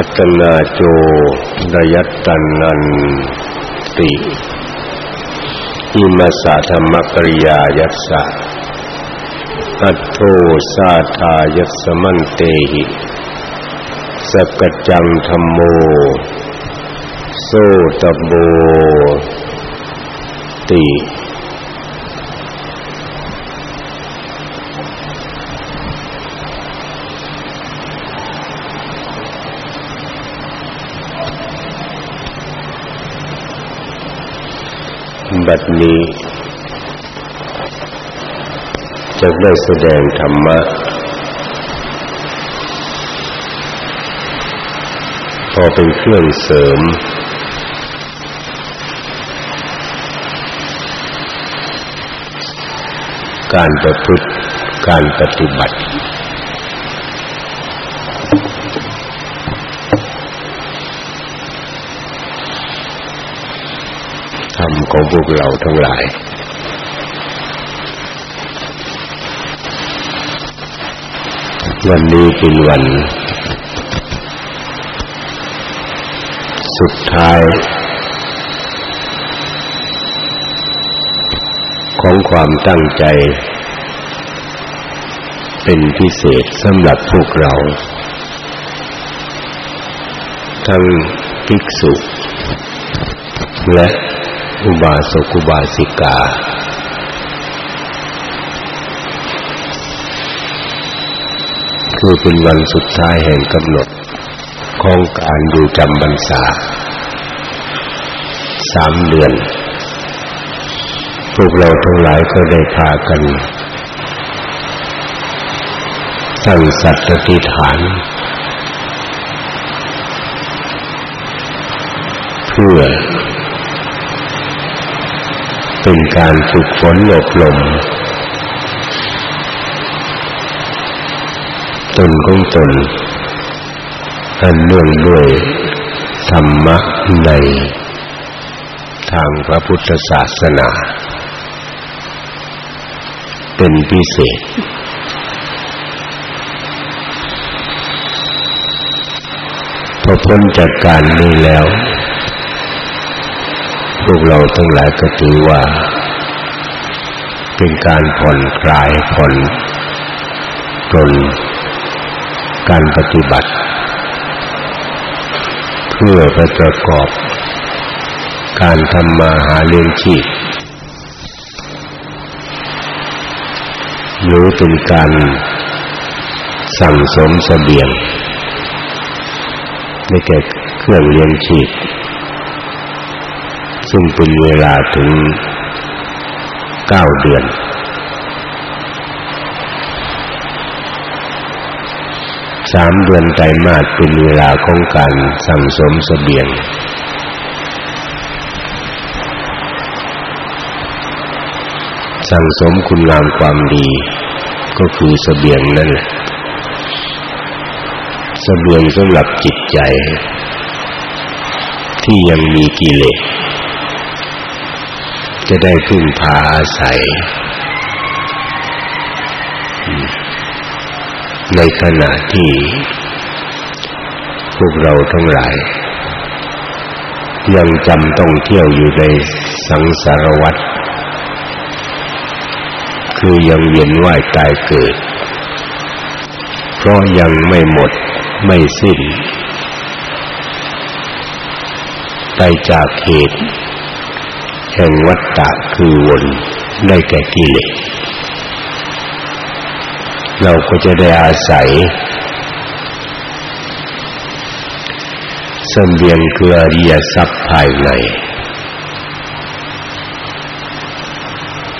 พัฒนาโจดยัตตันนันติอิมาสาธรรมปริยายัสสะอัตโทสาทายัสมันเตหิสกจังธรรมโมโซตโบติ บัดนี้จะได้แสดงธรรมะ พอเป็นเครื่องเสริม การประพฤติการปฏิบัติ ธรรมของพวกเราทั้งหลาย วันนี้เป็นวัน สุดท้าย ของความตั้งใจ เป็นพิเศษสำหรับพวกเรา ทั้งภิกษุและ อุบาสกอุบาสิกา คือเป็นวันสุดท้ายแห่งกำหนดของการดูจำบรรษาสามเดือน พวกเราทั้งหลายก็ได้พากันตั้งสัตติฐาน เพื่อ เป็นการฝึกฝนอบรมตนของตนอันเนื่องด้วยธรรมะในทางพระพุทธศาสนา เป็นพิเศษ พอพ้นจากการนี้แล้ว เราทั้งหลายก็ถือว่า เป็นการผ่อนคลายผ่อนปลนการปฏิบัติ เพื่อปประกอบ การทำมาหาเลี้ยงชีพหรือเป็นการสั่งสมเสบียงในแก่เครื่องเลี้ยงชีพ ซึ่งเป็นเวลาถึงเก้าเดือน สามเดือนไตรมาสเป็นเวลาของการสั่งสมเสบียง สั่งสมคุณงามความดีก็คือเสบียงนั่นแหละเสบียงสำหรับจิตใจ ที่ยังมีกิเลส จะได้พึ่งพาอาศัย ในขณะที่ พวกเราทั้งหลาย ยังจำต้องเที่ยวอยู่ในสังสารวัฏคือยังเวียนว่ายตายเกิด เพราะยังไม่หมดไม่สิ้นไปจากเหตุ แห่งวัฏฏะคือวนได้แก่กิเลสเราก็จะได้อาศัยเสบียงคืออริยทรัพย์ภายใน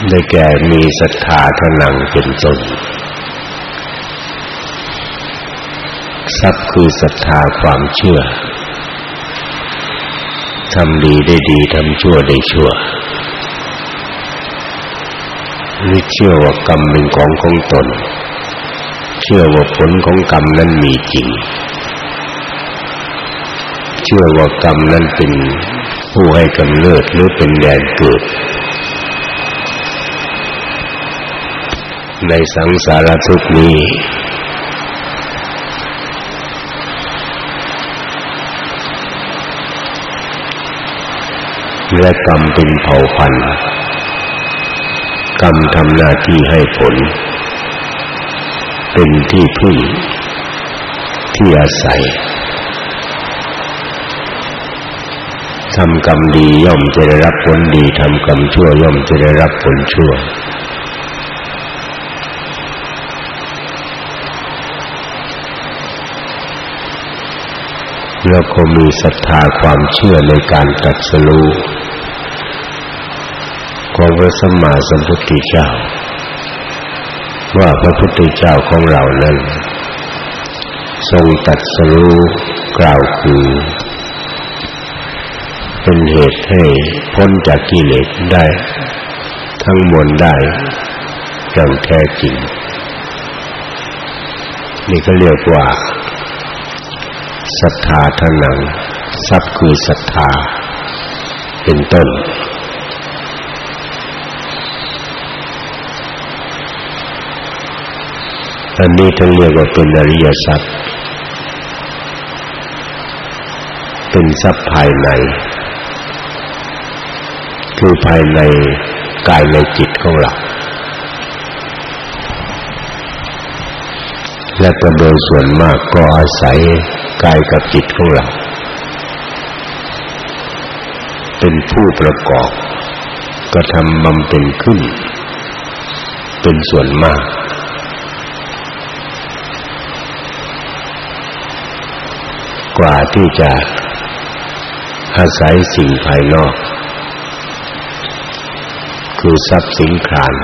ได้แก่มีศรัทธาทนังเป็นต้นทรัพย์คือศรัทธาความเชื่อ ทำดีได้ดีทำชั่วได้ชั่วนี่เชื่อว่ากรรมเป็นของของตน เชื่อว่าผลของกรรมนั้นมีจริง เชื่อว่ากรรมนั้นเป็นผู้ให้กำเนิดหรือเป็นแดนเกิด ในสังสารทุกนี้ และกรรมเป็นเผ่าพันธุ์กรรมทำหน้าที่ให้ผล เป็นที่พึ่งที่อาศัยทำกรรมดีย่อมจะได้รับผลดีทำกรรมชั่วย่อมจะได้รับผลชั่ว แล้วก็มีศรัทธาความเชื่อในการตรัสรู้ ของพระสัมมาสัมพุทธเจ้า ว่าพระพุทธเจ้าของเรานั้น ทรงตรัสรู้กล่าวคือ เป็นเหตุให้พ้นจากกิเลสได้ ทั้งมวลได้อย่างแท้จริง นี่ก็เรียกว่าศรัทธาทนังทรัพย์คือศรัทธาเป็นต้น อันนี้ท่านเรียกว่าเป็นอริยทรัพย์ เป็นทรัพย์ภายใน คือภายในกายในจิตของเรา และก็โดยส่วนมากก็อาศัยกายกับจิตของเรา เป็นผู้ประกอบ ก็ทำบำเพ็ญขึ้น เป็นส่วนมาก ว่าที่จะอาศัยสิ่งภายนอก คือทรัพย์สินคราน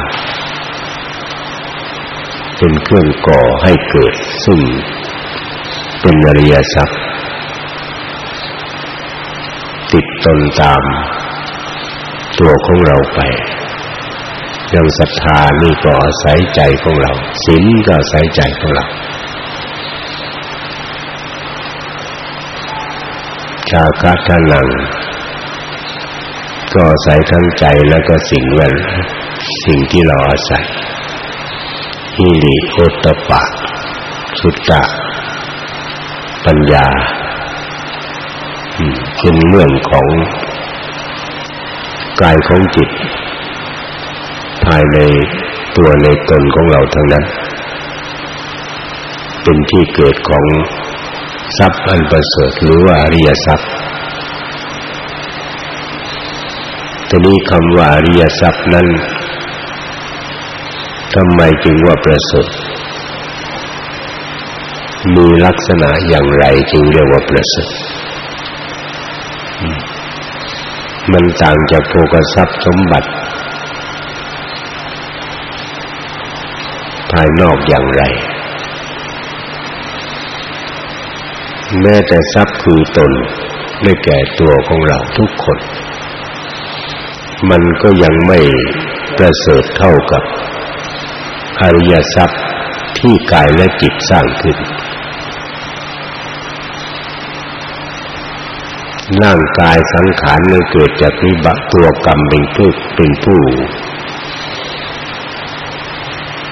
เป็นเครื่องก่อให้เกิดซึ่งเป็นอริยทรัพย์ ติดตนตาม ตัวของเราไปอย่างศรัทธานี่ก็อาศัยใจของเราศีลก็อาศัยใจของเรา ชาคาทานัง ก็อาศัยทั้งใจแล้วก็สิ่งแวดสิ่งที่เราอาศัยฮิริโอตปะ สุตตะ ปัญญาเป็นเรื่องของกายของจิต ภายในตัวในตนของเราทั้งนั้น เป็นที่เกิดของ ทรัพย์อันประเสริฐหรือว่าอริยทรัพย์ทีนี้คำว่าอริยทรัพย์นั้นทำไมจึงว่าประเสริฐมีลักษณะอย่างไรจึงเรียกว่าประเสริฐมันต่างจากโภกทรัพย์สมบัติ ภายนอกอย่างไร แม้แต่ทรัพย์คือตนได้แก่ตัวของเราทุกคน มันก็ยังไม่ประเสริฐเท่ากับอริยทรัพย์ที่กายและจิตสร้างขึ้น ร่างกายสังขารนั้นเกิดจากวิบากตัวกรรมเป็นผู้เป็นผู้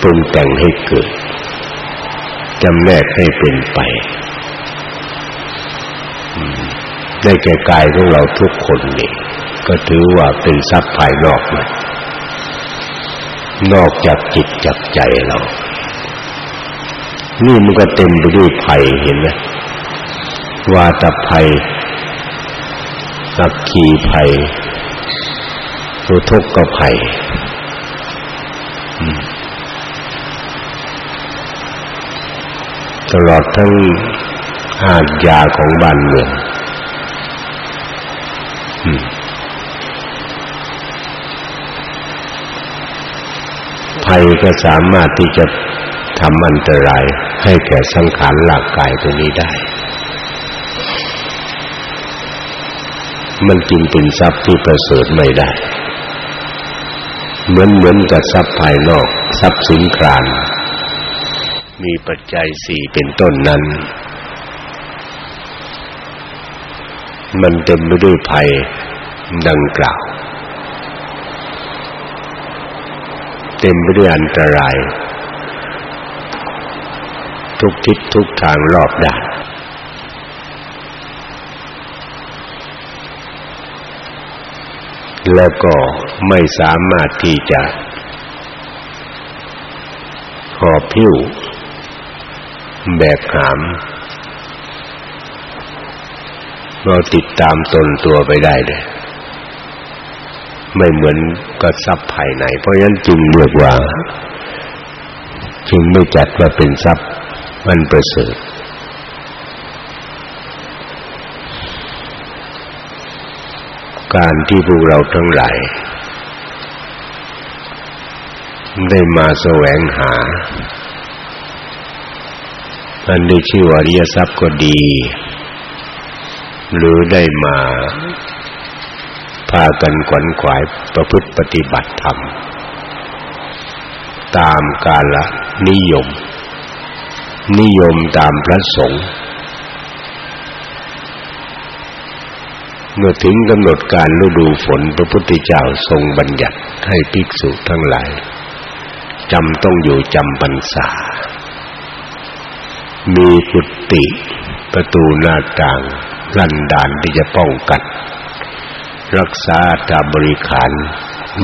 ปรุงแต่งให้เกิดจำแนกให้เป็นไป ได้แก่กายของเราทุกคนนี่ก็ถือว่าเป็นทรัพย์ภายนอกนะนอกจากจิตจากใจเรา นี่มันก็เต็มไปด้วยภัยเห็นไหมวาตภัยสักขีภัยอุทกภัยตลอดทั้ง อาญาของบ้านเมืองภัยก็สามารถที่จะทำอันตรายให้แก่สังขารร่างกายตัวนี้ได้ มันจึงเป็นทรัพย์ที่ประเสริฐไม่ได้ เหมือนเหมือนกับทรัพย์ภายนอก ทรัพย์สินครานมีปัจจัยสี่เป็นต้นนั้น มันเต็มไปด้วยภัยดังกล่าว เต็มไปด้วยอันตราย ทุกทิศทุกทางรอบด้านแล้วก็ไม่สามารถที่จะหอบพิ้วแบกหาม เราติดตามตนตัวไปได้เลยไม่เหมือนกับทรัพย์ภายใน เพราะฉะนั้นจึงเรียกว่า จึงไม่จัดว่าเป็นทรัพย์มันประเสริฐการที่พวกเราทั้งหลาย ได้มาแสวงหาอันได้ชื่อว่าริยทรัพย์ก็ดี หรือได้มาพากันขวนขวายประพฤติปฏิบัติธรรม ตามกาลนิยม นิยมตามพระสงฆ์เมื่อถึงกำหนดการฤดูฝนพระพุทธเจ้าทรงบัญญัติให้ภิกษุทั้งหลายจำต้องอยู่จำพรรษา มีกุฏิประตูหน้าต่าง ลันดานที่จะป้องกัน รักษาตาบริขาร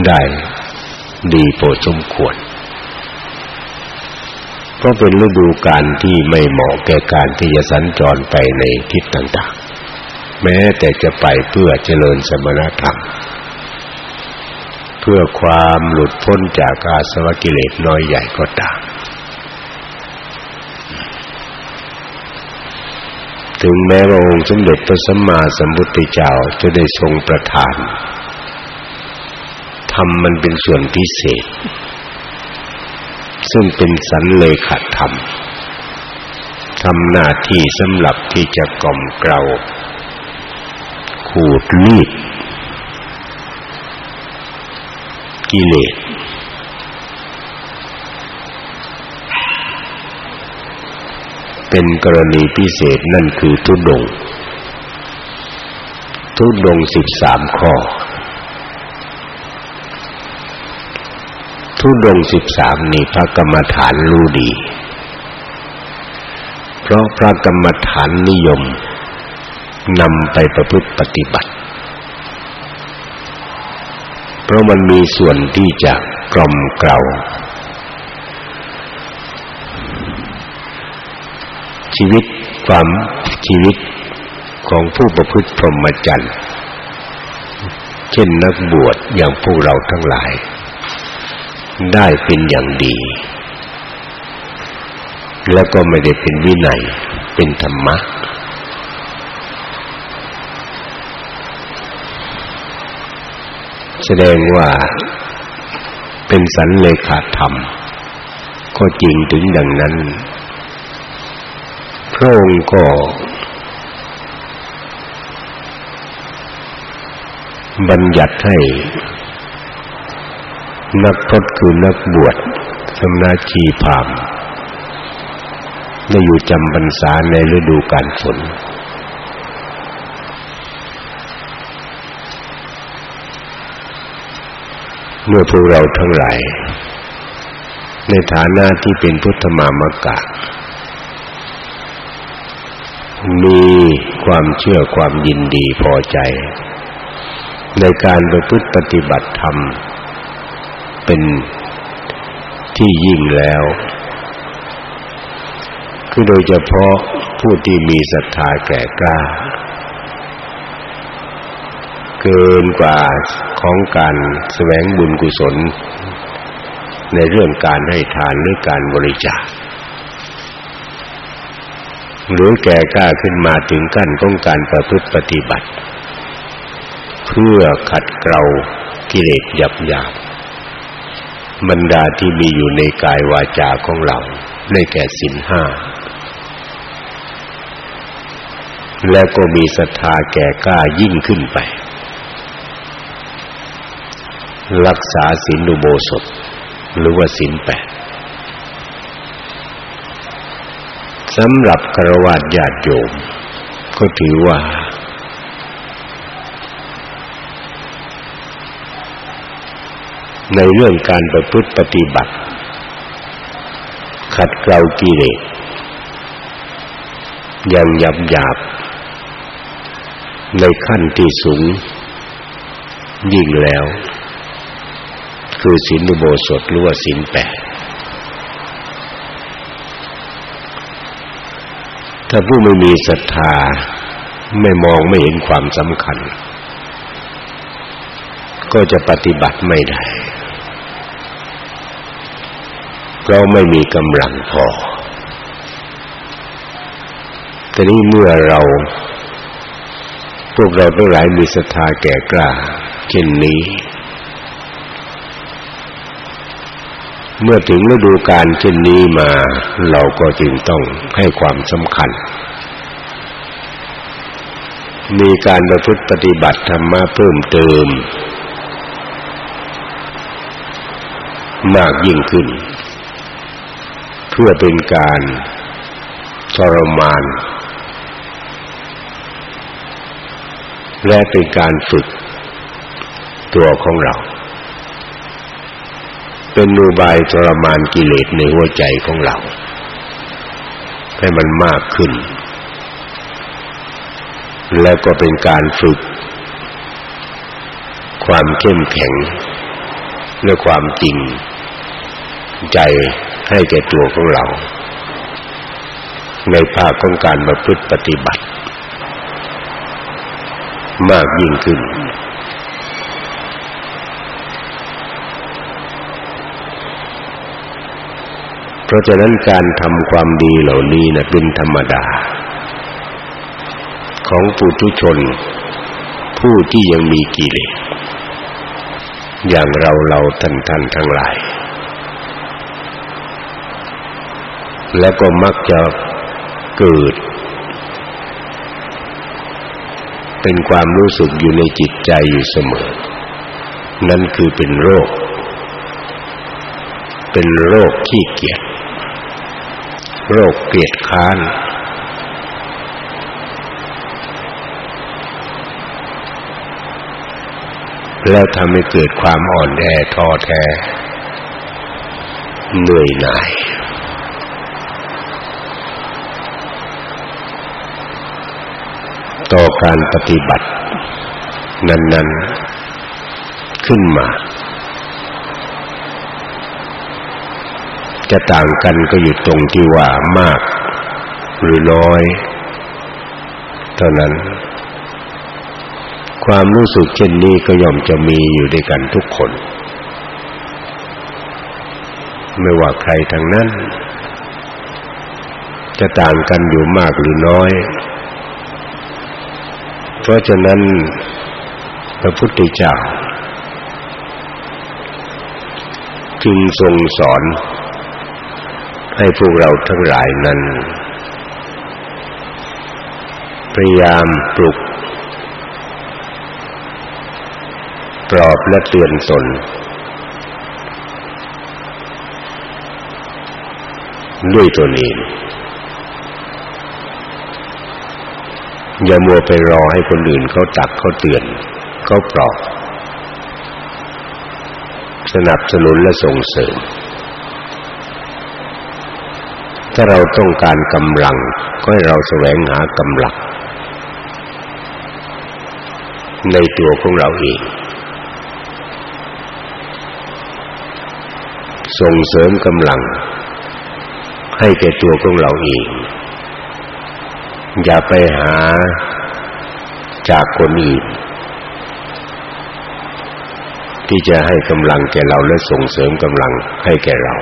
ได้ดีโปรสมควรเพราะเป็นฤดูการที่ไม่เหมาะแก่การที่จะสัญจรไปในทิศต่างๆ แม้แต่จะไปเพื่อเจริญสมณธรรม เพื่อความหลุดพ้นจากอาสวะกิเลสน้อยใหญ่ก็ตาม ถึงแม้ว่าองค์สมเด็จพระสัมมาสัมพุทธเจ้าจะได้ทรงประทานทำมันเป็นส่วนพิเศษ ซึ่งเป็นสันเลขาธรรมทำหน้าที่สำหรับที่จะกล่อมเกลาขูดลีดกิเลส เป็นกรณีพิเศษนั่นคือทุดง ทุดงสิบสามข้อ ทุดงสิบสามนี่พระกรรมฐานรู้ดี เพราะพระกรรมฐานนิยมนำไปประพฤติปฏิบัติ เพราะมันมีส่วนที่จะกล่อมเกลา ชีวิตความชีวิตของผู้ประพฤติพรหมจรรย์เช่นนักบวชอย่างพวกเราทั้งหลาย ได้เป็นอย่างดี แล้วก็ไม่ได้เป็นวินัยเป็นธรรมะ แสดงว่าเป็นสันเลขาธรรม ก็จริงถึงดังนั้น พระองค์ก็บัญญัติให้ นักพรตคือนักบวชสมณชีพามได้อยู่จำพรรษาในฤดูกาลฝน เมื่อพวกเราทั้งหลาย ในฐานะที่เป็นพุทธมามกะ มีความเชื่อความยินดีพอใจ ในการประพฤติปฏิบัติธรรม เป็นที่ยิ่งแล้ว คือโดยเฉพาะผู้ที่มีศรัทธาแก่กล้า เกินกว่าของการแสวงบุญกุศล ในเรื่องการให้ทานหรือการบริจาค หรือแก่กล้าขึ้นมาถึงขั้นของการประพฤติปฏิบัติ เพื่อขัดเกลากิเลสหยาบหยาบรรดาที่มีอยู่ในกายวาจาของเราได้แก่สินห้าแล้วก็มีศรัทธาแก่กล้ายิ่งขึ้นไป รักษาศีลอุโบสถ หรือว่าศีลแปด สำหรับครวญญาติโยมก็ถือว่า ในเรื่องการประพฤติปฏิบัติ ขัดเกลากิเลสอย่างหยาบหยาบในขั้นที่สูง ยิ่งแล้ว คือศีลอุโบสถหรือว่าศีลแปด ถ้าผู้ไม่มีศรัทธาไม่มองไม่เห็นความสำคัญ ก็จะปฏิบัติไม่ได้เราไม่มีกำลังพอแต่นี้เมื่อเรา พวกเราทั้งหลายมีศรัทธาแก่กล้าเช่นนี้ เมื่อถึงฤดูกาลเช่นนี้มา เราก็จึงต้องให้ความสำคัญ มีการประพฤติปฏิบัติธรรมะเพิ่มเติม มากยิ่งขึ้น เพื่อเป็นการทรมาน และเป็นการฝึกตัวของเรา เป็นนูบายทรมานกิเลสในหัวใจของเรา ให้มันมากขึ้น แล้วก็เป็นการฝึก ความเข้มแข็งและความจริง ใจให้แก่ตัวของเรา ในภาคของการมาพฤติปฏิบัติ มากยิ่งขึ้น เพราะฉะนั้นการทำความดีเหล่านี้นะเป็นธรรมดา ของปุถุชน ผู้ที่ยังมีกิเลสอย่างเราเราท่านท่านทั้งหลาย แล้วก็มักจะเกิด เป็นความรู้สึกอยู่ในจิตใจอยู่เสมอ นั่นคือเป็นโรค เป็นโรคขี้เกียจ โรคเกลียดค้าน แล้วทำให้เกิดความอ่อนแอท้อแท้ เหนื่อยหน่าย ต่อการปฏิบัติ นั้น ๆ ขึ้นมา จะต่างกันก็อยู่ตรงที่ว่ามาก หรือน้อย เท่านั้น ความรู้สึกเช่นนี้ก็ย่อมจะมีอยู่ด้วยกันทุกคน ไม่ว่าใครทั้งนั้น จะต่างกันอยู่มากหรือน้อย เพราะฉะนั้นพระพุทธเจ้าจึงทรงสอน ให้พวกเราทั้งหลายนั้น พยายามปลุก ปลอบและเตือนตนด้วยตัวนี้อย่ามัวไปรอให้คนอื่นเขาตักเขาเตือนเขาปลอบ สนับสนุนและส่งเสริม ถ้าเราต้องการกำลัง ก็ให้เราแสวงหากำลังในตัวของเราเอง ส่งเสริมกำลัง ให้แก่ตัวของเราเอง อย่าไปหาจากคนอื่นที่จะให้กำลังแก่เราและส่งเสริมกำลังให้แก่เรา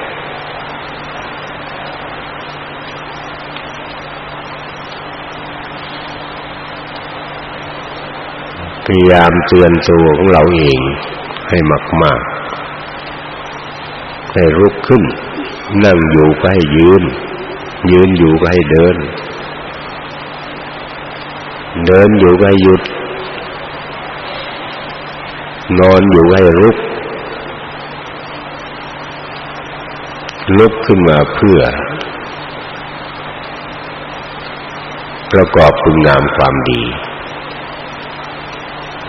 ยายามเตือนตัวของเราเองให้มากๆให้รุกขึ้น นั่งอยู่ก็ให้ยืน ยืนอยู่ก็ให้เดิน เดินอยู่ก็ให้หยุด นอนอยู่ก็ให้ลุก ลุกขึ้นมาเพื่อ ประกอบคุณงามความดี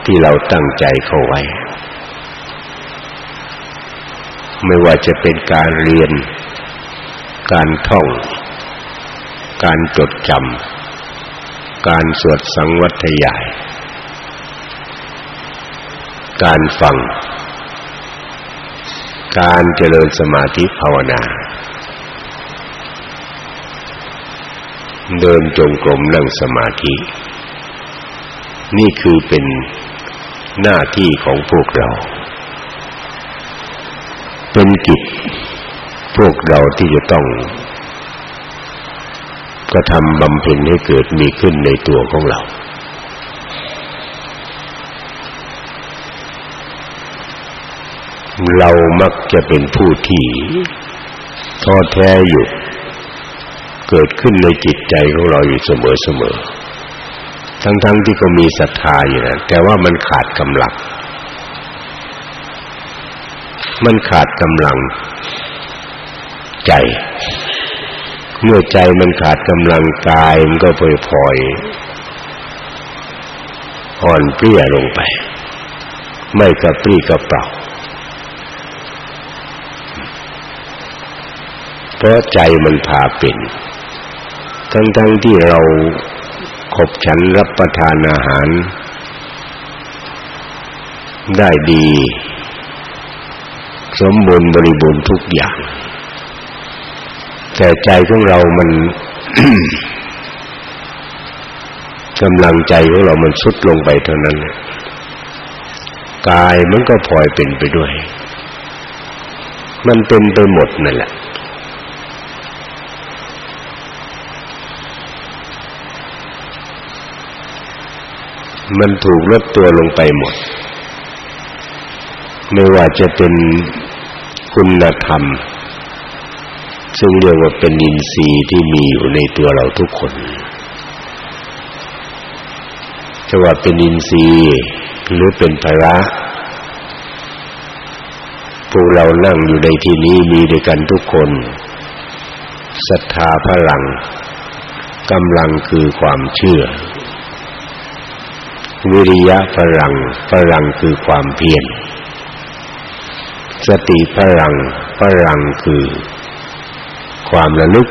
ที่เราตั้งใจเข้าไว้ ไม่ว่าจะเป็นการเรียน การท่อง การจดจำ การสวดสังวัตยาย การฟัง การเจริญสมาธิภาวนา เดินจงกรมนั่งสมาธินี่คือเป็น หน้าที่ของพวกเรา เป็นกิจพวกเราที่จะต้องกระทำบำเพ็ญให้เกิดมีขึ้นในตัวของเรา เรามักจะเป็นผู้ที่ท้อแท้อยู่ เกิดขึ้นในจิตใจของเราอยู่เสมอๆ ทั้งๆทที่ก็มีศรัทธาอยู่นะแต่ว่ามันขาดกำลัง มันขาดกำลัง ใจ เมื่อใจมันขาดกำลังกายมันก็พลอยพลอยอ่อนเปรี้ยลงไป ไม่กระปรี้กระเปร่าเพราะใจมันพาเป็น ทั้งๆที่เรา ขบฉันรับประทานอาหาร ได้ดี สมบูรณ์บริบูรณ์ทุกอย่าง แต่ใจของเรามันกำลังใจของเรามันสุดลงไปเท่านั้น กายมันก็พลอยเป็นไปด้วย มันเป็นไปหมดนั่นแหละ มันถูกลดตัวลงไปหมด ไม่ว่าจะเป็นคุณธรรม ซึ่งเรียกว่าเป็นอินทรีย์ที่มีอยู่ในตัวเราทุกคนจะว่าเป็นอินทรีย์หรือเป็นภระพวกเรานั่งอยู่ในที่นี้มีด้วยกันทุกคนศรัทธาพลังกำลังคือความเชื่อ วิริยะพลังพลังคือความเพียรสติพลังพลังคือความระลึก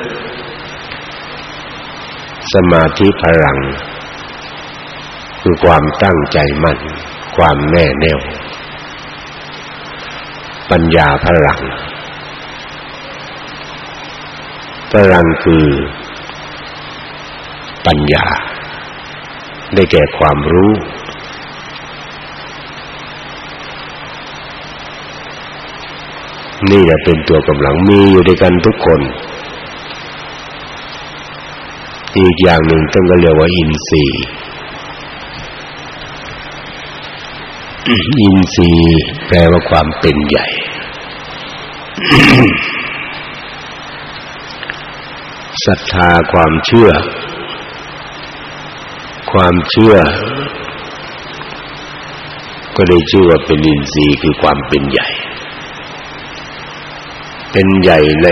สมาธิพลัง คือความตั้งใจมั่น ความแน่แน่ว ปัญญาพลังพลังคือปัญญา ได้แก่ความรู้ นี่จะเป็นตัวกำลังมีอยู่ด้วยกันทุกคน อีกอย่างหนึ่งต้องก็เรียกว่าอินทรีย์อินทรีย์แปลว่าความเป็นใหญ่ ศรัทธาความเชื่อ ความเชื่อ ก็ได้ชื่อว่าเป็นอินทรีย์คือความเป็นใหญ่ เป็นใหญ่ใน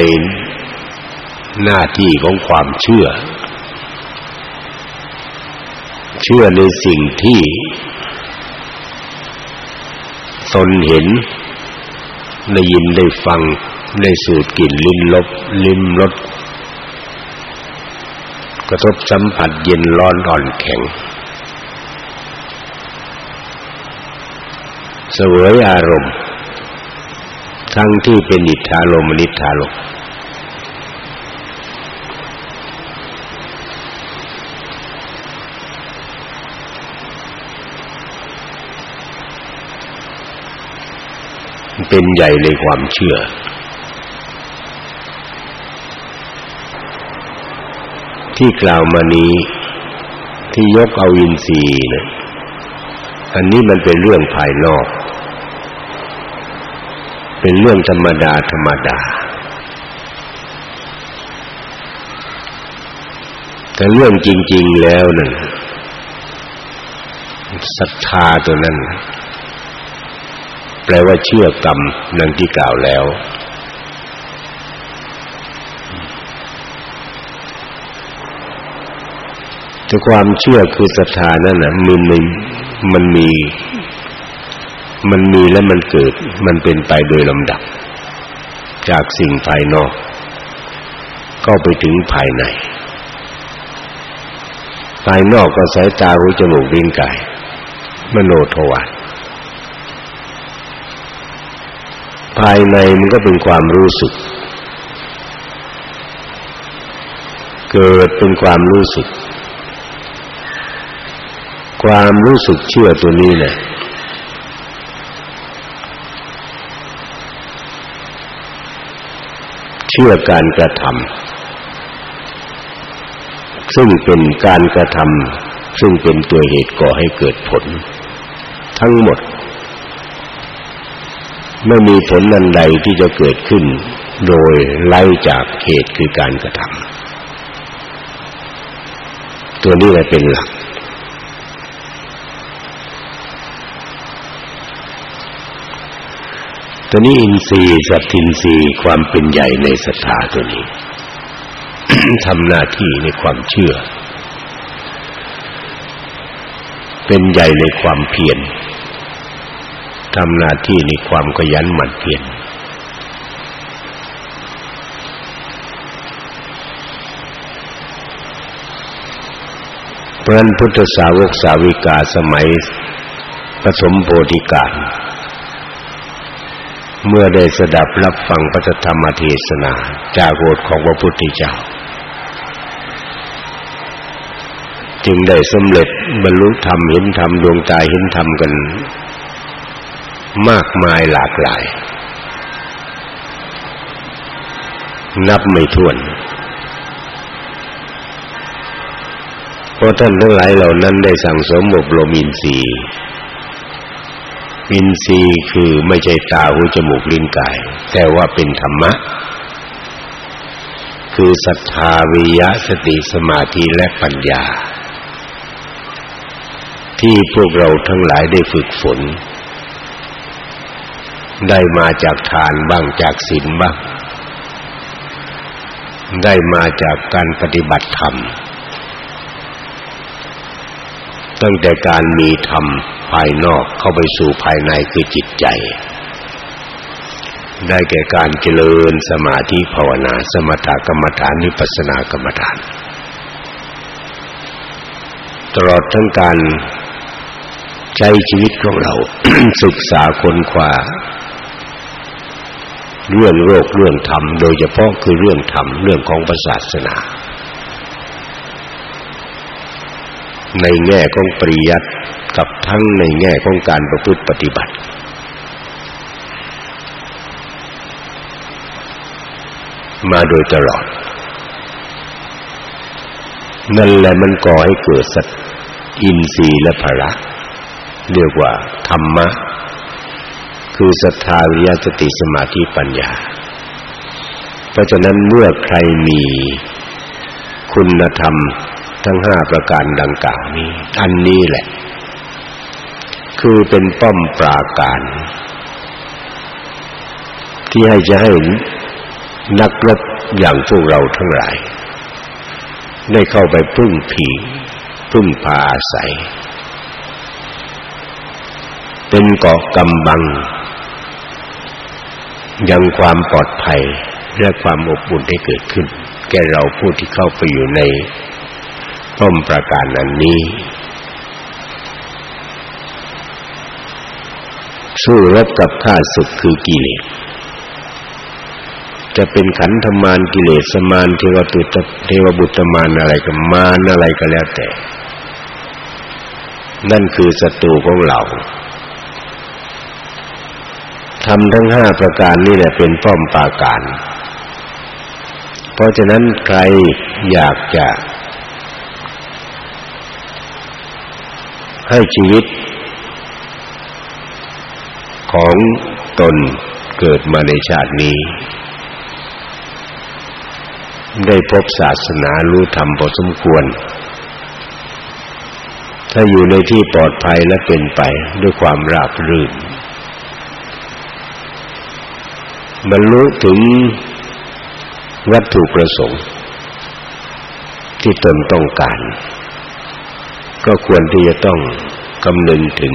หน้าที่ของความเชื่อ เชื่อในสิ่งที่ตนเห็น ได้ยินได้ฟัง ได้สูดกลิ่นลิ้มรสลิ้มรส กระทบสัมผัสเย็นร้อนอ่อนแข็ง เสวยอารมณ์ ทั้งที่เป็นอิทธารมนิทธารมเป็นใหญ่ในความเชื่อ ที่กล่าวมานี้ที่ยกเอาอินทรีย์เนี่ยอันนี้มันเป็นเรื่องภายนอก เป็นเรื่องธรรมดาธรรมดา แต่เรื่องจริง ๆแล้วนั่นศรัทธาตัวนั้น แปลว่าเชื่อกรรมนั่ที่กล่าวแล้ว แต่ความเชื่อคือศรัทธานั่นน่ะมันมีมันมี มันมีและมันเกิด มันเป็นไปโดยลำดับ จากสิ่งภายนอก ก็ไปถึงภายใน ภายนอกก็สายตาหูจมูกลิ้นกาย มโนทวารภายในมันก็เป็นความรู้สึก เกิดเป็นความรู้สึก ความรู้สึกเชื่อตัวนี้แหละเชื่อการกระทำซึ่งเป็นการกระทำซึ่งเป็นตัวเหตุก่อให้เกิดผล ทั้งหมด ไม่มีผลนันใดที่จะเกิดขึ้น โดยไล่จากเหตุคือการกระทำตัวนี้แหละเป็นหลัก ตัวนี้อินทรีย์สัตทินทรีย์ความเป็นใหญ่ในศรัทธาตัวนี้ทำหน้าที่ในความเชื่อ เป็นใหญ่ในความเพียรทำหน้าที่ในความขยันหมั่นเพียรเพราะนั้นพุทธสาวกสาวิกาสมัยผสมโพธิการ เมื่อได้สดับรับฟังพระธรรมเทศนาจากโอษของพระพุทธเจ้า จึงได้สำเร็จบรรลุธรรมเห็นธรรมดวงตาเห็นธรรมกัน มากมายหลากหลาย นับไม่ถ้วน เพราะท่านทั้งหลายเหล่านั้นได้สั่งสมอบรมอินทรีย์ อินทรีย์คือไม่ใช่ตาหูจมูกลิ้นกาย แต่ว่าเป็นธรรมะ คือศรัทธาวิยะสติสมาธิและปัญญา ที่พวกเราทั้งหลายได้ฝึกฝน ได้มาจากทานบ้างจากศีลบ้าง ได้มาจากการปฏิบัติธรรม ตั้งแต่การมีธรรม ภายนอกเข้าไปสู่ภายในคือจิตใจ ได้แก่การเจริญสมาธิภาวนา สมถกรรมฐานวิปัสสนากรรมฐาน ตลอดทั้งการใช้ชีวิตของเราศึกษาค้นคว้าเรื่องโลกเรื่องธรรม โดยเฉพาะคือเรื่องธรรม เรื่องของศาสนา ในแง่ของปริยัติกับทั้งในแง่ของการประพฤติปฏิบัติ มาโดยตลอด นั่นแหละมันก่อให้เกิดสัตอินทรีย์และภละเรียกว่าธรรมะ คือศรัทธาวิริยะสติสมาธิปัญญา เพราะฉะนั้นเมื่อใครมีคุณธรรม ทั้งห้าประการดังกล่าวนี้ อันนี้แหละ คือเป็นป้อมปราการ ที่ให้จะให้นักรบอย่างพวกเราทั้งหลาย ได้เข้าไปพึ่งผีพึ่งพาอาศัย เป็นเกาะกำบัง ยังความปลอดภัยและความอบอุ่นให้เกิดขึ้น แก่เราผู้ที่เข้าไปอยู่ใน ป้อมปราการนั้นนี้ สู้รบกับข้าศึกคือกิเลสจะเป็นขันธมารกิเลสมารเทวตุตเทวบุตรมารอะไรก็มารอะไรก็แล้วแต่ นั่นคือศัตรูของเราทำทั้งห้าประการนี่แหละเป็นป้อมปราการ เพราะฉะนั้นใครอยากจะ ให้ชีวิต ของตนเกิดมาในชาตินี้ ได้พบศาสนารู้ธรรมพอสมควร ถ้าอยู่ในที่ปลอดภัยและเป็นไปด้วยความราบรื่นบรรลุถึงวัตถุประสงค์ ที่ตนต้องการ ก็ควรที่จะต้องคำนึงถึง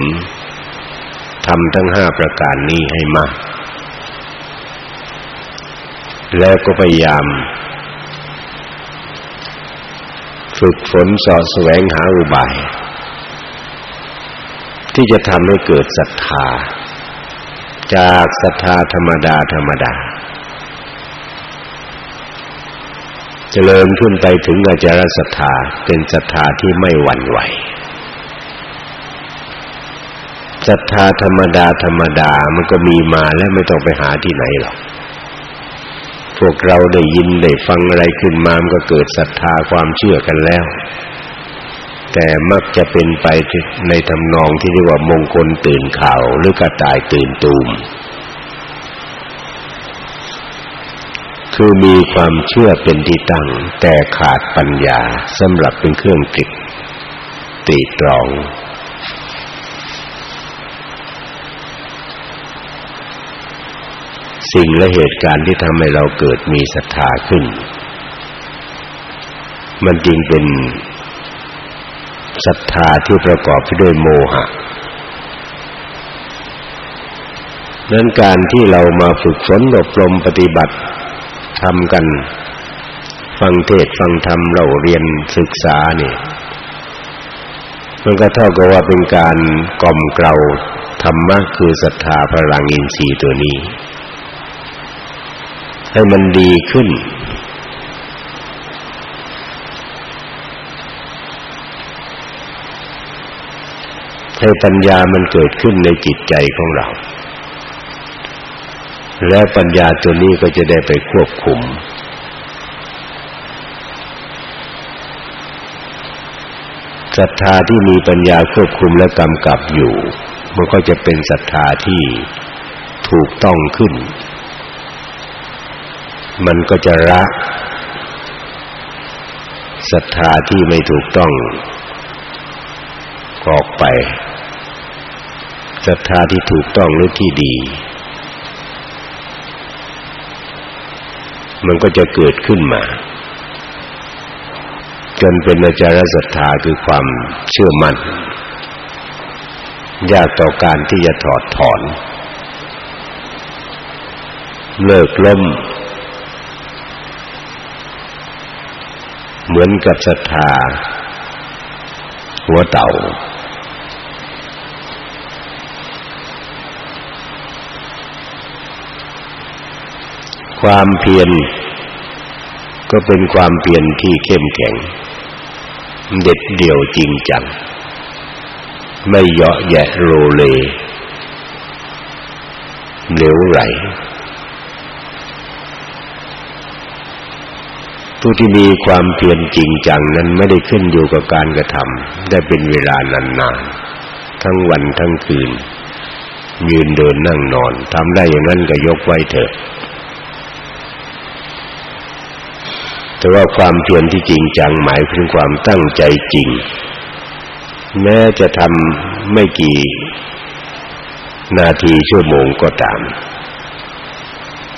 ทำทั้งห้าประการนี้ให้มาก แล้วก็พยายาม ฝึกฝนสอดแสวงหาอุบาย ที่จะทำให้เกิดศรัทธา จากศรัทธาธรรมดาธรรมดา เจริญขึ้นไปถึงอาจารศรัทธาเป็นศรัทธาที่ไม่หวั่นไหวศรัทธาธรรมดาธรรมดามันก็มีมาแล้วไม่ต้องไปหาที่ไหนหรอก พวกเราได้ยินได้ฟังอะไรขึ้นมามันก็เกิดศรัทธาความเชื่อกันแล้ว แต่มักจะเป็นไปในทำนองที่เรียกว่ามงคลตื่นข่าวหรือกระต่ายตื่นตูม คือมีความเชื่อเป็นที่ตั้ง แต่ขาดปัญญาสำหรับเป็นเครื่องติดตีตรอง สิ่งและเหตุการณ์ที่ทำให้เราเกิดมีศรัทธาขึ้น มันจริงเป็นศรัทธาที่ประกอบไปด้วยโมหะนั้นการที่เรามาฝึกฝนอบรมปฏิบัติ ทำกัน ฟังเทศฟังธรรมเราเรียนศึกษาเนี่ยมันก็เท่ากับว่าเป็นการกล่อมเกลาธรรมะคือศรัทธาพลังอินทรีย์ตัวนี้ ให้มันดีขึ้น ให้ปัญญามันเกิดขึ้นในจิตใจของเรา และปัญญาตัวนี้ก็จะได้ไปควบคุม ศรัทธาที่มีปัญญาควบคุมและกำกับอยู่ มันก็จะเป็นศรัทธาที่ถูกต้องขึ้น มันก็จะละศรัทธาที่ไม่ถูกต้องออกไปศรัทธาที่ถูกต้องหรือที่ดี มันก็จะเกิดขึ้นมา จนเป็นอาจารศรัทธาคือความเชื่อมั่น ยากต่อการที่จะถอดถอน เลิกล้ม เหมือนกับศรัทธาหัวเต่า ความเพียรก็เป็นความเพียรที่เข้มแข็ง เด็ดเดี่ยวจริงจัง ไม่เยาะแยะโลเลเหลวไหลผู้ที่มีความเพียรจริงจังนั้นไม่ได้ขึ้นอยู่กับการกระทำได้เป็นเวลานานๆทั้งวันทั้งคืน ยืนเดินนั่งนอนทำได้อย่างนั้นก็ยกไว้เถอะ แต่ว่าความเพียรที่จริงจังหมายถึงความตั้งใจจริง แม้จะทำไม่กี่นาทีชั่วโมงก็ตาม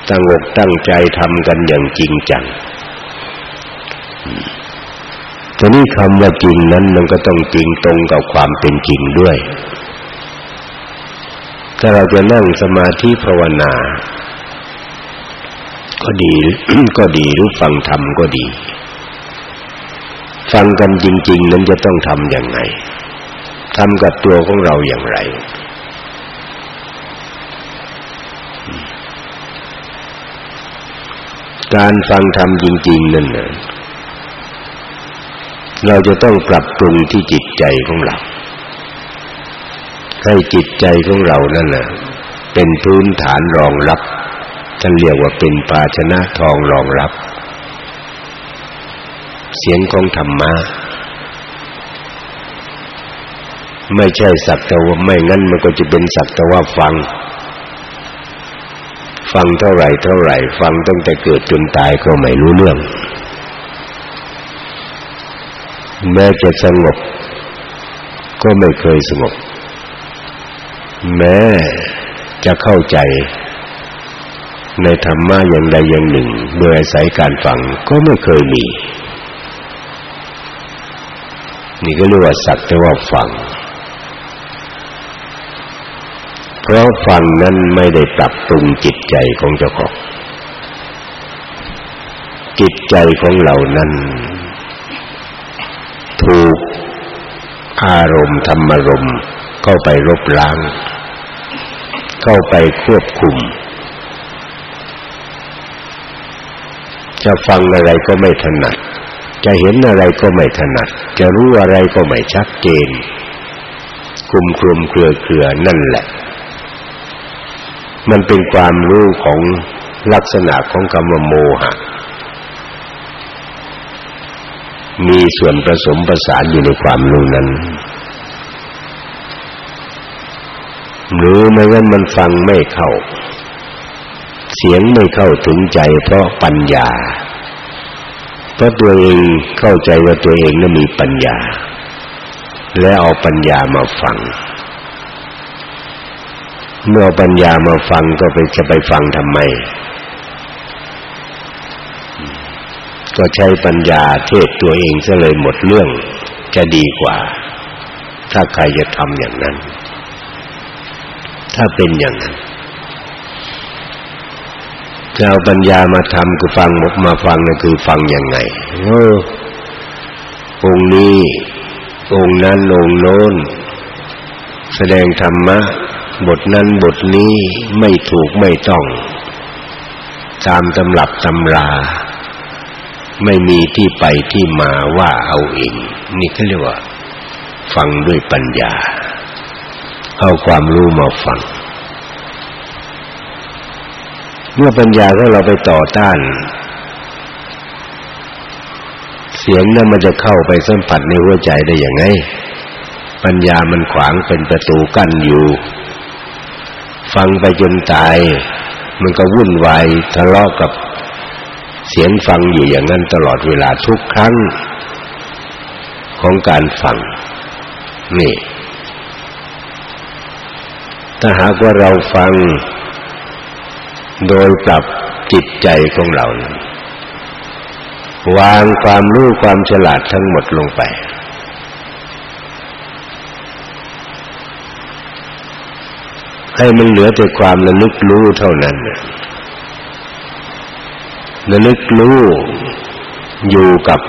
ตั้งอกตั้งใจทำกันอย่างจริงจังทีนี้คำว่าจริงนั้นมันก็ต้องจริงตรงกับความเป็นจริงด้วย ถ้าเราจะนั่งสมาธิภาวนา ก็ดีก็ดีหรือฟังธรรมก็ดี ฟังกันจริง ๆ นั้นจะต้องทำอย่างไรทำกับตัวของเราอย่างไร การฟังธรรมจริง ๆ นั่นนะเราจะต้องปรับปรุงที่จิตใจของเรา ให้จิตใจของเรานั่นแหละเป็นพื้นฐานรองรับ ท่านเรียกว่าเป็นภาชนะทองรองรับ เสียงของธรรมะไม่ใช่สักแต่ว่าไม่งั้นมันก็จะเป็นสักแต่ว่าฟัง ฟังเท่าไหร่เท่าไหร่ ฟังตั้งแต่เกิดจนตายก็ไม่รู้เรื่อง แม้จะสงบ ก็ไม่เคยสงบ แม้จะเข้าใจ ในธรรมะอย่างใดอย่างหนึ่ง โดยอาศัยการฟังก็ไม่เคยมี นี่ก็เรียกว่าสักแต่ว่าฟัง เพราะฟังนั้นไม่ได้ปรับปรุงจิตใจของเจ้าของ จิตใจของเรานั้นถูกอารมณ์ธรรมารมณ์เข้าไปรบล้าง เข้าไปควบคุม จะฟังอะไรก็ไม่ถนัด จะเห็นอะไรก็ไม่ถนัด จะรู้อะไรก็ไม่ชัดเจนคุมคลุมเครือเครือนั่นแหละ มันเป็นความรู้ของลักษณะของคำว่าโมหะ มีส่วนผสมประสานอยู่ในความรู้นั้น หรือไม่งั้นมันฟังไม่เข้า เสียงไม่เข้าถึงใจเพราะปัญญา เพราะตัวเองเข้าใจว่าตัวเองนั้นมีปัญญา และเอาปัญญามาฟัง เมื่อปัญญามาฟังก็ไปจะไปฟังทำไม ก็ใช้ปัญญาเทศตัวเองซะเลยหมดเรื่องจะดีกว่า ถ้าใครจะทำอย่างนั้น ถ้าเป็นอย่างนั้น จะเอาปัญญามาทำคือฟังมาฟังนั่นคือฟังยังไงเออองค์นี้ องค์นั้นองค์โน้น แสดงธรรมะ บทนั้นบทนี้ไม่ถูกไม่ต้อง ตามตำรับตำรา ไม่มีที่ไปที่มาว่าเอาเองนี่เขาเรียกว่า ฟังด้วยปัญญา เอาความรู้มาฟัง เมื่อปัญญาของเราไปต่อต้าน เสียงนั้นมันจะเข้าไปสัมผัสในหัวใจได้อย่างไง ปัญญามันขวางเป็นประตูกั้นอยู่ ฟังไปจนตาย มันก็วุ่นวายทะเลาะกับเสียงฟังอยู่อย่างนั้นตลอดเวลาทุกครั้งของการฟังนี่ถ้าหากว่าเราฟัง โดยปรับจิตใจของเรา วางความรู้ความฉลาดทั้งหมดลงไป ให้มันเหลือแต่ความระลึกรู้เท่านั้นนระลึกรู้อยู่กับ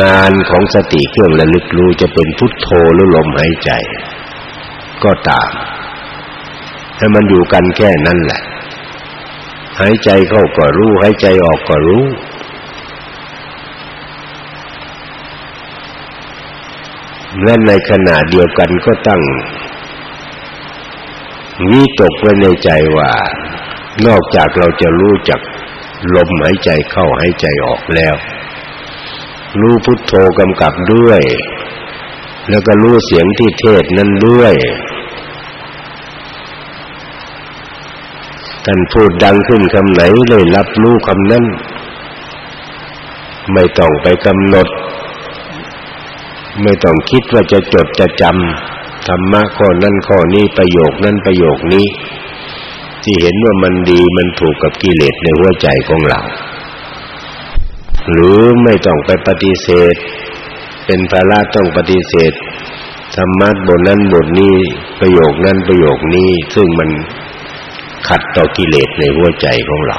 งานของสติเครื่องระลึกรู้จะเป็นพุทโธหรือลมหายใจ ก็ตาม ให้มันอยู่กันแค่นั้นแหละ หายใจเข้าก็รู้หายใจออกก็รู้ และในขณะเดียวกันก็ตั้งวิตกไว้ในใจว่า นอกจากเราจะรู้จักลมหายใจเข้าหายใจออกแล้ว รู้พุทโธกำกับด้วย แล้วก็รู้เสียงที่เทศนั้นด้วย ท่านพูดดังขึ้นคำไหนเลยรับรู้คำนั้น ไม่ต้องไปกำหนด ไม่ต้องคิดว่าจะจดจะจำธรรมะข้อนั้นข้อนี้ประโยคนั้นประโยคนี้ ที่เห็นว่ามันดีมันถูกกับกิเลสในหัวใจของเรา หรือไม่ต้องไปปฏิเสธ เป็นภาระต้องปฏิเสธธรรมะบทนั้นบทนี้ประโยคนั้นประโยคนี้ ซึ่งมัน ขัดต่อกิเลสในหัวใจของเรา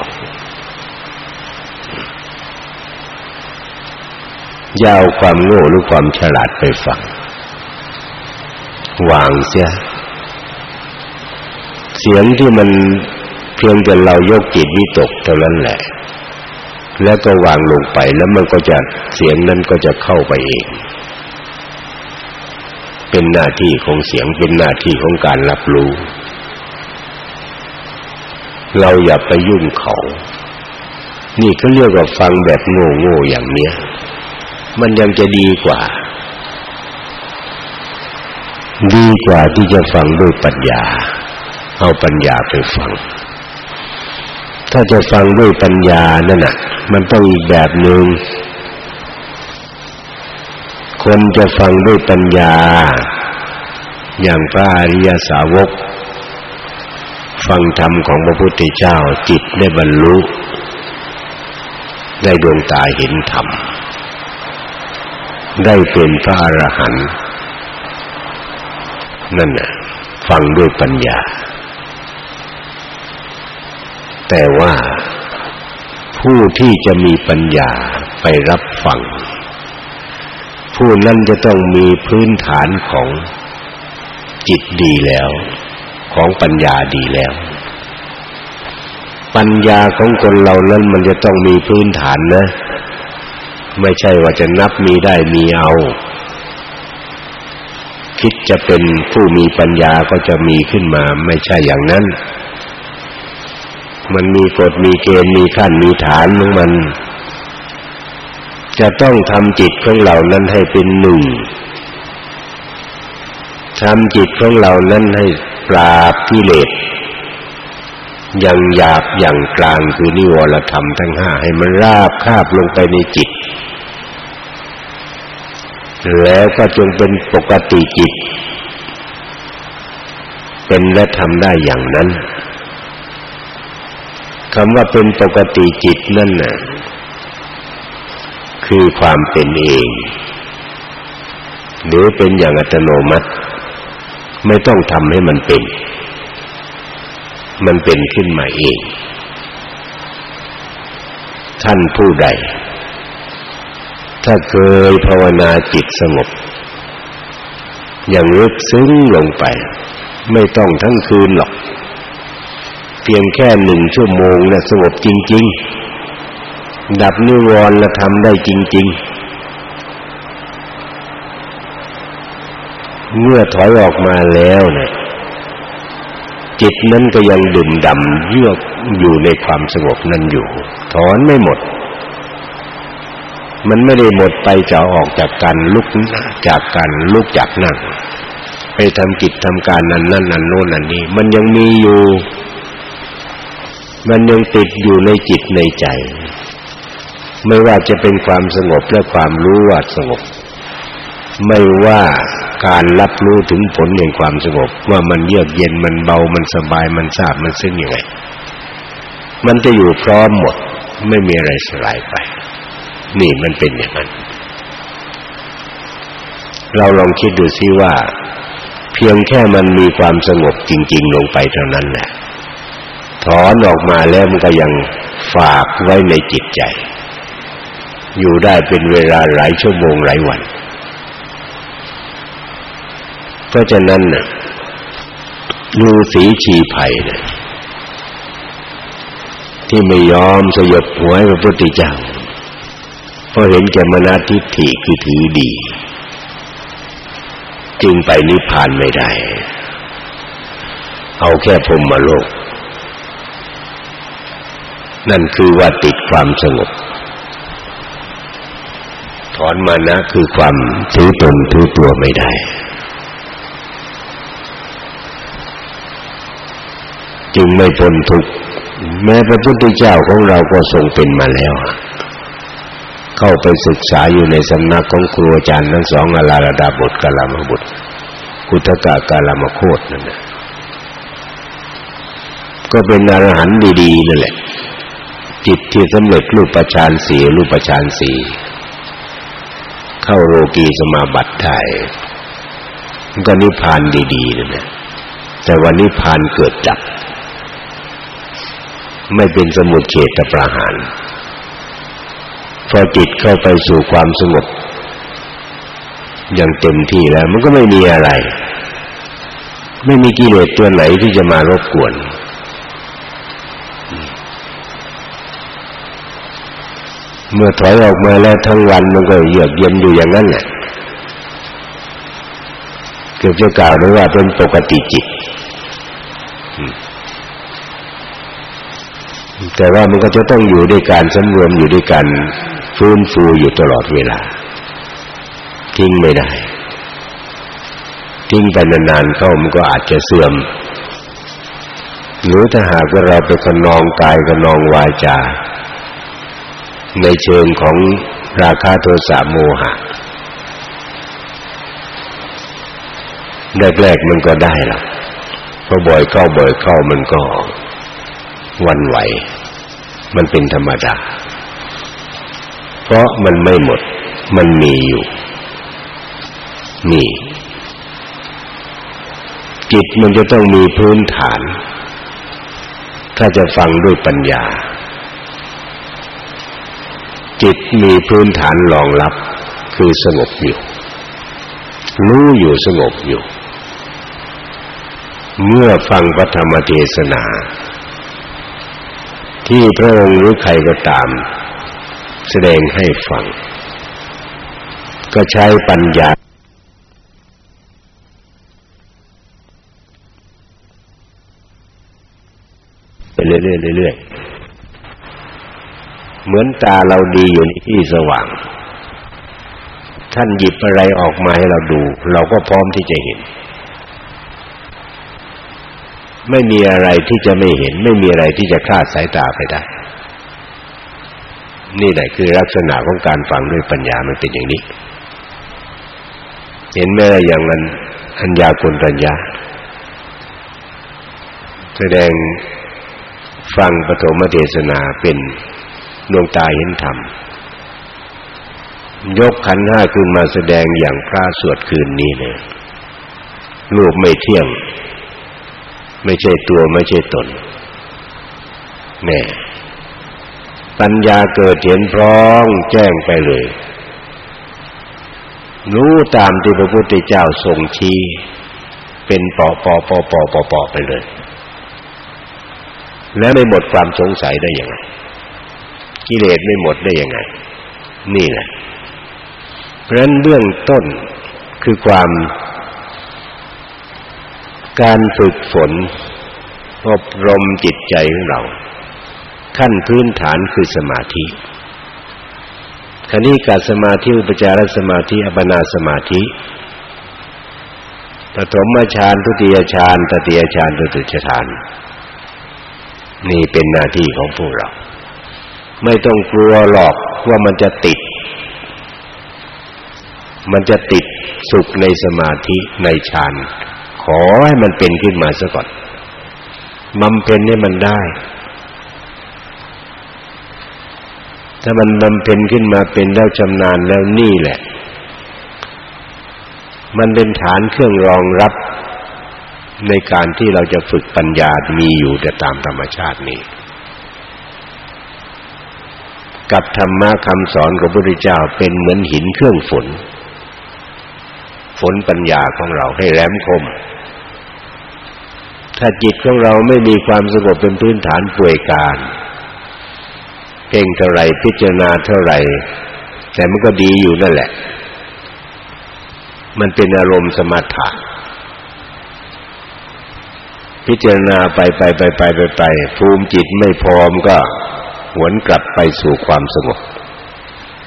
ย่าวความโง่หรือความฉลาดไปฟังวางเสีย เสียงที่มันเพียงแต่เรายกจิตวิตกเท่านั้นแหละ แล้วก็วางลงไปแล้วมันก็จะเสียงนั้นก็จะเข้าไปเอง เป็นหน้าที่ของเสียงเป็นหน้าที่ของการรับรู้ เราอย่าไปยุ่งเขานี่ก็เรียกว่าฟังแบบโง่ๆอย่างเนี้ย มันยังจะดีกว่า ดีกว่าที่จะฟังด้วยปัญญา เอาปัญญาไปฟัง ถ้าจะฟังด้วยปัญญานั่นน่ะ มันต้องอีกแบบหนึ่งคนจะฟังด้วยปัญญา อย่างพระอริยสาวก ฟังธรรมของพระพุทธเจ้าจิตได้บรรลุ ได้ดวงตาเห็นธรรม ได้เป็นพระอรหันต์นั่นน่ะฟังด้วยปัญญา แต่ว่าผู้ที่จะมีปัญญาไปรับฟัง ผู้นั้นจะต้องมีพื้นฐานของจิตดีแล้ว ของปัญญาดีแล้ว ปัญญาของคนเรานั้นมันจะต้องมีพื้นฐานนะ ไม่ใช่ว่าจะนับมีได้มีเอา คิดจะเป็นผู้มีปัญญาก็จะมีขึ้นมา ไม่ใช่อย่างนั้น มันมีกฎมีเกณฑ์มีขั้นมีฐานของมัน จะต้องทำจิตของเรานั้นให้เป็นหนึ่งทำจิตของเรานั้นให้ ปราบกิเลสอย่างหยาบอย่างกลางคือนิวรธรรมทั้งห้าให้มันราบคาบลงไปในจิต แล้วก็จงเป็นปกติจิต เป็นและทำได้อย่างนั้นคำว่าเป็นปกติจิตนั่นน่ะคือความเป็นเอง หรือเป็นอย่างอัตโนมัติ ไม่ต้องทำให้มันเป็น มันเป็นขึ้นมาเอง ท่านผู้ใด ถ้าเคยภาวนาจิตสงบ อย่างลึกซึ้งลงไป ไม่ต้องทั้งคืนหรอก เพียงแค่หนึ่งชั่วโมงนะสงบจริง ๆ ดับนิวรณ์และทำได้จริง ๆ เมื่อถอยออกมาแล้วเนี่ยจิตนั้นก็ยังดื่มดำเยือกอยู่ในความสงบนั้นอยู่ ถอนไม่หมด มันไม่ได้หมดไปจะออกจากการลุกจากการลุกจากนั่งไปทำกิจทำการนั้นนั่นนันโน่นนั่นนี่มันยังมีอยู่ มันยังติดอยู่ในจิตในใจ ไม่ว่าจะเป็นความสงบและความรู้ว่าสงบ ไม่ว่าการรับรู้ถึงผลแห่งความสงบว่ามันเยือกเย็นมันเบามันสบายมันซาบมันซึ้งยังไง มันจะอยู่พร้อมหมด ไม่มีอะไรสลายไป นี่มันเป็นอย่างนั้น เราลองคิดดูซิว่า เพียงแค่มันมีความสงบจริง ๆ ลงไปเท่านั้นแหละถอนออกมาแล้วมันก็ยังฝากไว้ในจิตใจ อยู่ได้เป็นเวลาหลายชั่วโมงหลายวัน เพราะฉะนั้นน่ะดูสีชีไผ่เนี่ยที่ไม่ยอมสยบหัวพระพุทธเจ้าเพราะเห็นแก่มนาทิฏฐิคือถือดี จึงไปนิพพานไม่ได้ เอาแค่พรมมาโลก นั่นคือว่าติดความสงบ ถอนมานะคือความถือตนถือตัวไม่ได้ จึงไม่พ้นทุกข์แม้พระพุทธเจ้าของเราก็ทรงเป็นมาแล้ว เข้าไปศึกษาอยู่ในสำนักของครูอาจารย์ทั้งสองอลาระดาบทกาลามบุตรกุตกะกาลามโคตนั่นแหละก็เป็นอรหันต์ดีๆนั่นแหละ จิตที่สำเร็จรูปฌานสีรูปฌานสีเข้าโลกีสมาบัติได้ก็นิพพานดีๆนั่นแหละแต่วันนิพพานเกิดดับ ไม่เป็นสมุทเฉตประหารพอจิตเข้าไปสู่ความสงบอย่างเต็มที่แล้ว มันก็ไม่มีอะไร ไม่มีกิเลสตัวไหนที่จะมารบกวน เมื่อถอยออกมาแล้วทั้งวันมันก็เยือกเย็นอยู่อย่างนั้นแหละเกือบจะกล่าวได้ว่าเป็นปกติจิต แต่ว่ามันก็จะต้องอยู่ด้วยการสำรวมอยู่ด้วยการฟื้นฟูอยู่ตลอดเวลา ทิ้งไม่ได้ ทิ้งไปนานๆเข้ามันก็อาจจะเสื่อม หรือถ้าหากว่าเราไปขนองกายขนองวาจา ในเชิงของราคาโทสะโมหะแรกๆมันก็ได้ล่ะพอบ่อยเข้าบ่อยเข้ามันก็ วันไหว มันเป็นธรรมดา เพราะมันไม่หมด มันมีอยู่ นี่ จิตมันจะต้องมีพื้นฐาน ถ้าจะฟังด้วยปัญญา จิตมีพื้นฐานรองรับคือสงบอยู่ รู้อยู่สงบอยู่ เมื่อฟังพระธรรมเทศนา ที่พระองค์หรือใครก็ตาม แสดงให้ฟัง ก็ใช้ปัญญาเรื่อยๆเรื่อยๆเหมือนตาเราดีอยู่ในที่สว่าง ท่านหยิบอะไรออกมาให้เราดู เราก็พร้อมที่จะเห็น ไม่มีอะไรที่จะไม่เห็น ไม่มีอะไรที่จะคลาดสายตาไปได้ นี่แหละคือลักษณะของการฟังด้วยปัญญามันเป็นอย่างนี้ เห็นไหมอย่างนั้นอัญญากุลัญญา แสดงฟังปฐมเทศนาเป็นดวงตาเห็นธรรม ยกขันห้าขึ้นมาแสดงอย่างพระสวดคืนนี้เลยรูปไม่เที่ยง ไม่ใช่ตัวไม่ใช่ตนแน่ปัญญาเกิดเห็นพร้อมแจ้งไปเลย รู้ตามที่พระพุทธเจ้าทรงชี้ เป็นปอปอปอปอปอปอไปเลย แล้วไม่หมดความสงสัยได้ยังไง กิเลสไม่หมดได้ยังไง นี่แหละเพราะฉะนั้นเบื้องต้นคือความ การฝึกฝน อบรมจิตใจของเรา ขั้นพื้นฐานคือสมาธิคณิกาสมาธิ อุปจารสมาธิ อัปนาสมาธิปฐมฌานทุติยฌานตติยฌานตุติยฌาน นี่เป็นหน้าที่ของพวกเรา ไม่ต้องกลัวหรอกว่ามันจะติด มันจะติดสุขในสมาธิในฌาน ขอให้มันเป็นขึ้นมาซะก่อนบำเพ็ญให้มันได้ ถ้ามันบำเพ็ญขึ้นมาเป็นแล้วชำนาญแล้วนี่แหละ มันเป็นฐานเครื่องรองรับในการที่เราจะฝึกปัญญามีอยู่แต่ตามธรรมชาตินี้กับธรรมะคำสอนของพระพุทธเจ้าเป็นเหมือนหินเครื่องฝน ฝนปัญญาของเราให้แหลมคม ถ้าจิตของเราไม่มีความสงบเป็นพื้นฐานป่วยการเพ่งเท่าไรพิจารณาเท่าไรแต่มันก็ดีอยู่นั่นแหละ มันเป็นอารมณ์สมถะพิจารณาไปไปไปไปไปไปภูมิจิตไม่พร้อมก็หวนกลับไปสู่ความสงบ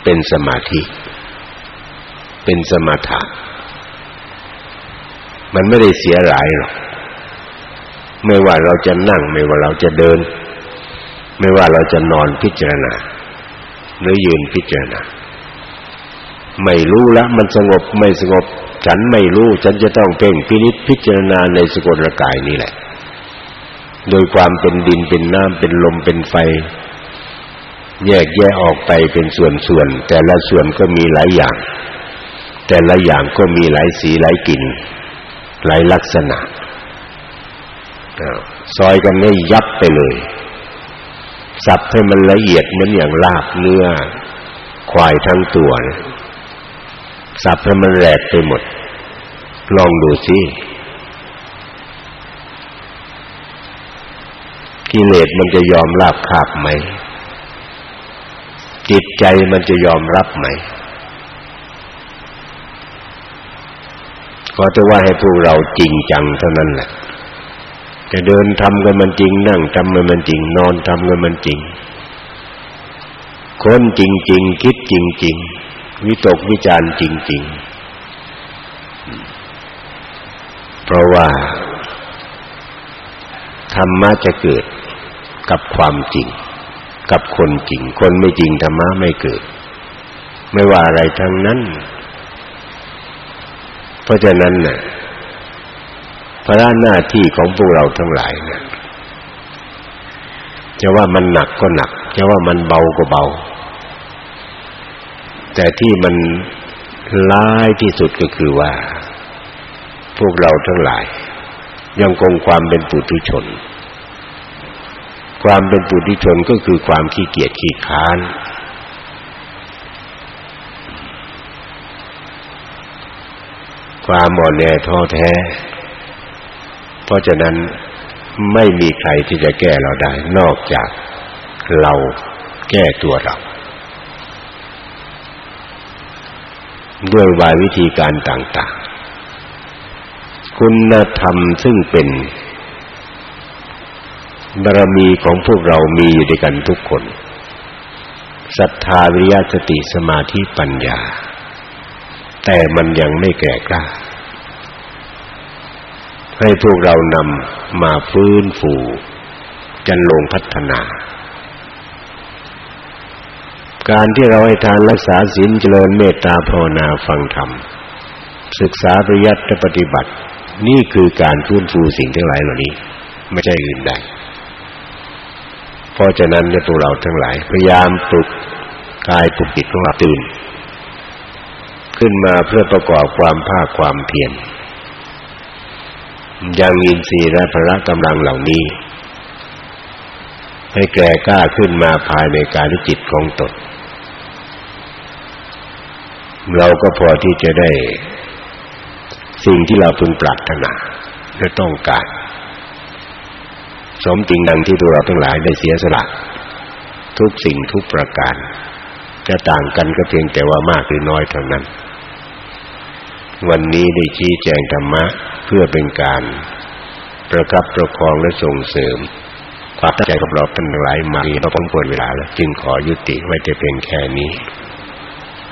เป็นสมาธิ เป็นสมถะมันไม่ได้เสียหลายหรอก ไม่ว่าเราจะนั่ง ไม่ว่าเราจะเดิน ไม่ว่าเราจะนอนพิจารณาหรือยืนพิจารณา ไม่รู้ละมันสงบไม่สงบ ฉันไม่รู้ ฉันจะต้องเพ่งพินิจพิจารณาในสกลกายนี่แหละ โดยความเป็นดินเป็นน้ำเป็นลมเป็นไฟ แยกแยะออกไปเป็นส่วนๆแต่ละส่วนก็มีหลายอย่าง แต่ละอย่างก็มีหลายสีหลายกลิ่นหลายลักษณะ ซอยกันให้ยับไปเลยสับให้มันละเอียดเหมือนอย่างลาบเนื้อควายทั้งตัวนะสับให้มันแหลกไปหมด ลองดูสิกิเลสมันจะยอมรับคาบไหม จิตใจมันจะยอมรับไหมก็จะว่าให้พวกเราจริงจังเท่านั้นแหละ จะเดินทำกันมันจริง นั่งทำกันมันจริง นอนทำกันมันจริง คนจริงจริงคิดจริงจริงวิตกวิจารจริงจริงเพราะว่า ธรรมะจะเกิดกับความจริง กับคนจริง คนไม่จริงธรรมะไม่เกิด ไม่ว่าอะไรทั้งนั้น เพราะฉะนั้นน่ะ ภาระหน้าที่ของพวกเราทั้งหลายเนี่ยจะว่ามันหนักก็หนัก จะว่ามันเบาก็เบา แต่ที่มันร้ายที่สุดก็คือว่า พวกเราทั้งหลาย ยังคงความเป็นปุถุชน ความเป็นปุถุชนก็คือความขี้เกียจขี้ค้านความอ่อนแอท้อแท้ เพราะฉะนั้นไม่มีใครที่จะแก้เราได้ นอกจากเราแก้ตัวเรา ด้วยวายวิธีการต่างๆ คุณธรรมซึ่งเป็นบารมีของพวกเรามีอยู่ด้วยกันทุกคนศรัทธาวิริยะสติสมาธิปัญญา แต่มันยังไม่แก่กล้า ให้พวกเรานำมาฟื้นฟูจันลงพัฒนา การที่เราให้ทานรักษาศีลเจริญเมตตาภาวนาฟังธรรม ศึกษาปริยัติปฏิบัติ นี่คือการฟื้นฟูสิ่งทั้งหลายเหล่านี้ ไม่ใช่อื่นใดเพราะฉะนั้นในพวกเราทั้งหลาย พยายามปลุกกายปลุกจิตของเราตื่น ขึ้นมาเพื่อประกอบความภาคความเพียร ยังอินทรีย์และพละกำลังเหล่านี้ ให้แก่กล้าขึ้นมาภายในกายจิตของตนเราก็พอที่จะได้ สิ่งที่เราพึงปรารถนาและต้องการ สมจริงดังที่ตัวเราทั้งหลายได้เสียสละทุกสิ่งทุกประการจะต่างกันก็เพียงแต่ว่ามากหรือน้อยเท่านั้น วันนี้ได้ชี้แจงธรรมะ พื่อเป็นการประคับประคองและส่งเสริม ความตั้งใจของเราเป็นหลายมาเราต้องควรเวลาแล้ว จึงขอยุติไว้แต่เพียงแค่นี้